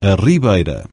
ribeira.